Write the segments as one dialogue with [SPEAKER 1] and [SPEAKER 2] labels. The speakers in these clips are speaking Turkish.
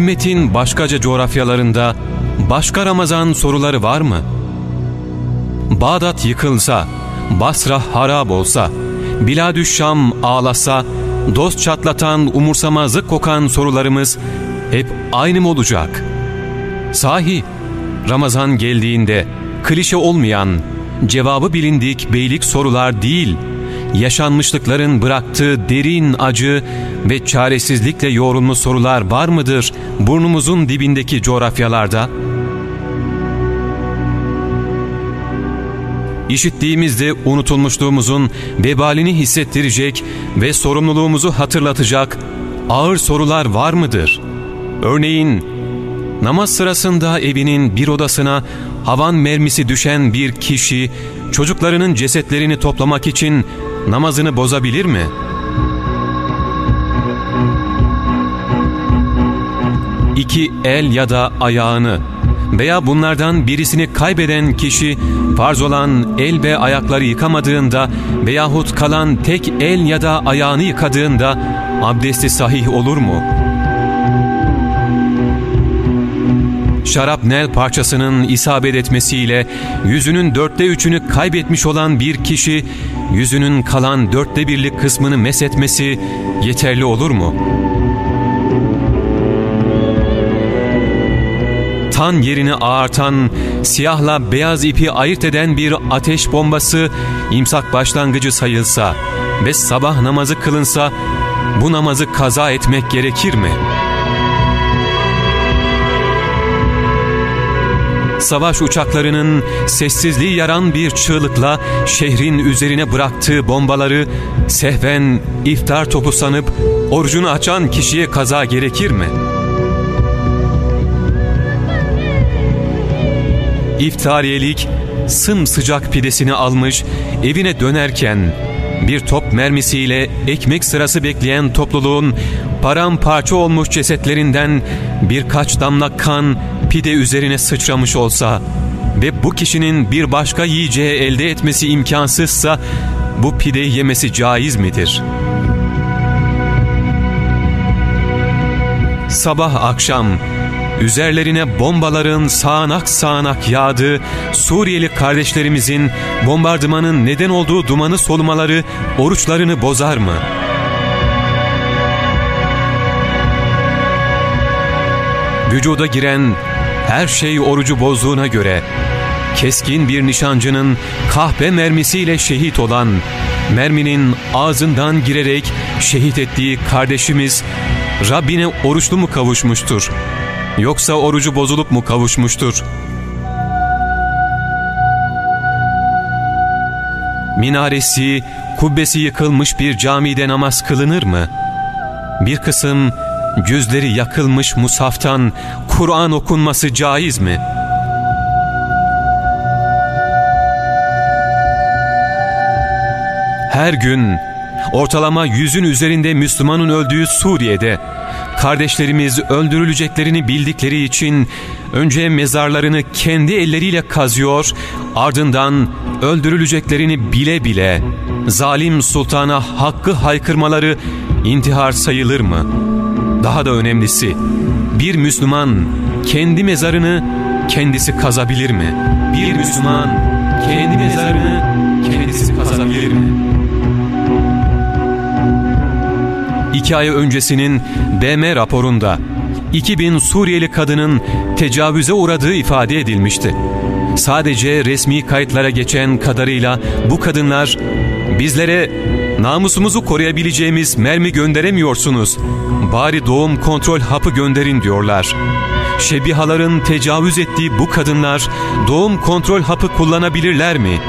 [SPEAKER 1] ümmetin başkaca coğrafyalarında başka Ramazan soruları var mı? Bağdat yıkılsa, Basra harap olsa, Biladüşşam ağlasa, dost çatlatan, umursamazlık kokan sorularımız hep aynı mı olacak? Sahi, Ramazan geldiğinde klişe olmayan, cevabı bilindik beylik sorular değil, yaşanmışlıkların bıraktığı derin acı ve çaresizlikle yoğrulmuş sorular var mıdır burnumuzun dibindeki coğrafyalarda? İşittiğimizde unutulmuşluğumuzun vebalini hissettirecek ve sorumluluğumuzu hatırlatacak ağır sorular var mıdır? Örneğin namaz sırasında evinin bir odasına havan mermisi düşen bir kişi çocuklarının cesetlerini toplamak için namazını bozabilir mi? İki el ya da ayağını veya bunlardan birisini kaybeden kişi farz olan el ve ayakları yıkamadığında veyahut kalan tek el ya da ayağını yıkadığında abdesti sahih olur mu? Şarapnel parçasının isabet etmesiyle yüzünün dörtte üçünü kaybetmiş olan bir kişi yüzünün kalan dörtte birlik kısmını mesetmesi yeterli olur mu? tan yerini ağartan, siyahla beyaz ipi ayırt eden bir ateş bombası imsak başlangıcı sayılsa ve sabah namazı kılınsa bu namazı kaza etmek gerekir mi? Savaş uçaklarının sessizliği yaran bir çığlıkla şehrin üzerine bıraktığı bombaları sehven iftar topu sanıp orucunu açan kişiye kaza gerekir mi?'' İftariyelik sımsıcak pidesini almış evine dönerken bir top mermisiyle ekmek sırası bekleyen topluluğun paramparça olmuş cesetlerinden birkaç damla kan pide üzerine sıçramış olsa ve bu kişinin bir başka yiyeceği elde etmesi imkansızsa bu pideyi yemesi caiz midir? Sabah akşam üzerlerine bombaların sağanak sağanak yağdığı Suriyeli kardeşlerimizin bombardımanın neden olduğu dumanı solumaları oruçlarını bozar mı? Vücuda giren her şey orucu bozduğuna göre keskin bir nişancının kahpe mermisiyle şehit olan, merminin ağzından girerek şehit ettiği kardeşimiz Rabbine oruçlu mu kavuşmuştur?'' Yoksa orucu bozulup mu kavuşmuştur? Minaresi, kubbesi yıkılmış bir camide namaz kılınır mı? Bir kısım cüzleri yakılmış musaftan Kur'an okunması caiz mi? Her gün ortalama yüzün üzerinde Müslümanın öldüğü Suriye'de Kardeşlerimiz öldürüleceklerini bildikleri için önce mezarlarını kendi elleriyle kazıyor, ardından öldürüleceklerini bile bile zalim sultana hakkı haykırmaları intihar sayılır mı? Daha da önemlisi bir Müslüman kendi mezarını kendisi kazabilir mi? Bir Müslüman kendi mezarını kendisi kazabilir mi? İki ay öncesinin BM raporunda 2000 Suriyeli kadının tecavüze uğradığı ifade edilmişti. Sadece resmi kayıtlara geçen kadarıyla bu kadınlar bizlere namusumuzu koruyabileceğimiz mermi gönderemiyorsunuz. Bari doğum kontrol hapı gönderin diyorlar. Şebihaların tecavüz ettiği bu kadınlar doğum kontrol hapı kullanabilirler mi?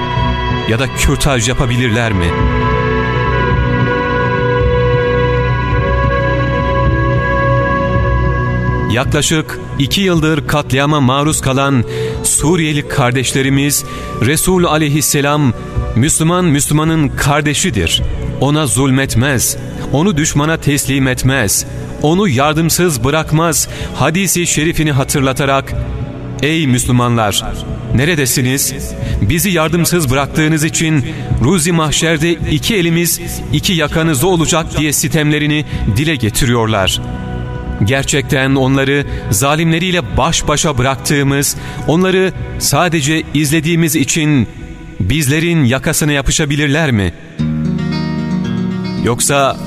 [SPEAKER 1] Ya da kürtaj yapabilirler mi?'' Yaklaşık iki yıldır katliama maruz kalan Suriyeli kardeşlerimiz Resul aleyhisselam Müslüman Müslümanın kardeşidir. Ona zulmetmez, onu düşmana teslim etmez, onu yardımsız bırakmaz hadisi şerifini hatırlatarak Ey Müslümanlar! Neredesiniz? Bizi yardımsız bıraktığınız için Ruzi Mahşer'de iki elimiz iki yakanızda olacak diye sitemlerini dile getiriyorlar.'' Gerçekten onları zalimleriyle baş başa bıraktığımız, onları sadece izlediğimiz için bizlerin yakasına yapışabilirler mi? Yoksa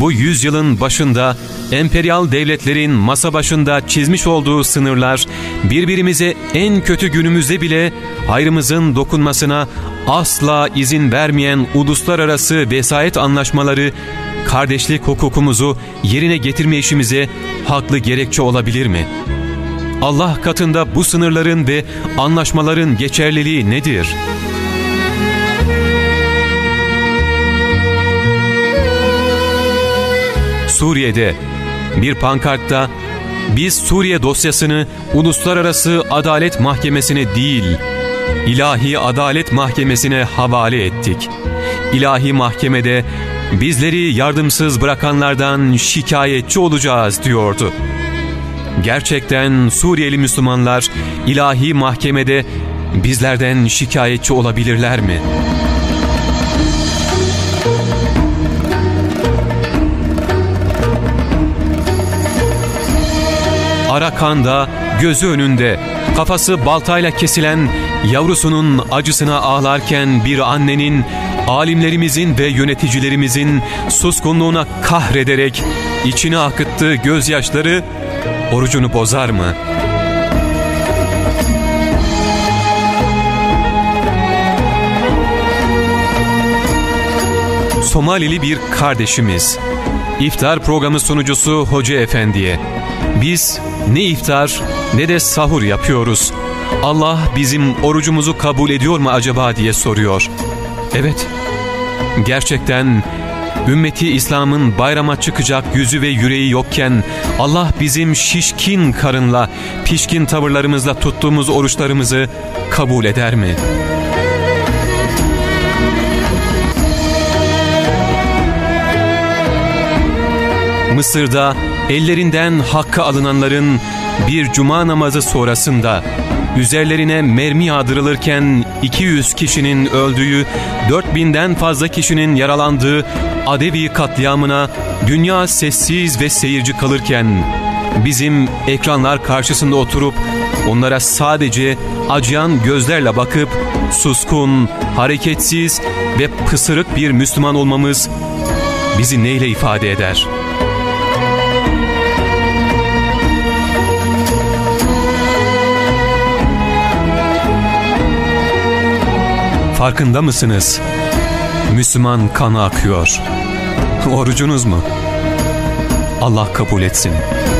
[SPEAKER 1] bu yüzyılın başında emperyal devletlerin masa başında çizmiş olduğu sınırlar birbirimize en kötü günümüzde bile hayrımızın dokunmasına asla izin vermeyen uluslararası vesayet anlaşmaları kardeşlik hukukumuzu yerine getirme işimize haklı gerekçe olabilir mi? Allah katında bu sınırların ve anlaşmaların geçerliliği nedir?'' Suriye'de bir pankartta biz Suriye dosyasını Uluslararası Adalet Mahkemesi'ne değil, İlahi Adalet Mahkemesi'ne havale ettik. İlahi Mahkemede bizleri yardımsız bırakanlardan şikayetçi olacağız diyordu. Gerçekten Suriyeli Müslümanlar ilahi mahkemede bizlerden şikayetçi olabilirler mi?'' Arakan'da gözü önünde kafası baltayla kesilen yavrusunun acısına ağlarken bir annenin alimlerimizin ve yöneticilerimizin suskunluğuna kahrederek içine akıttığı gözyaşları orucunu bozar mı? Somalili bir kardeşimiz, iftar programı sunucusu Hoca Efendi'ye biz ne iftar ne de sahur yapıyoruz. Allah bizim orucumuzu kabul ediyor mu acaba diye soruyor. Evet, gerçekten ümmeti İslam'ın bayrama çıkacak yüzü ve yüreği yokken Allah bizim şişkin karınla, pişkin tavırlarımızla tuttuğumuz oruçlarımızı kabul eder mi?'' Mısır'da ellerinden hakkı alınanların bir cuma namazı sonrasında üzerlerine mermi yağdırılırken 200 kişinin öldüğü, 4000'den fazla kişinin yaralandığı Adevi katliamına dünya sessiz ve seyirci kalırken bizim ekranlar karşısında oturup onlara sadece acıyan gözlerle bakıp suskun, hareketsiz ve pısırık bir Müslüman olmamız bizi neyle ifade eder?'' Farkında mısınız? Müslüman kanı akıyor. Orucunuz mu? Allah kabul etsin.''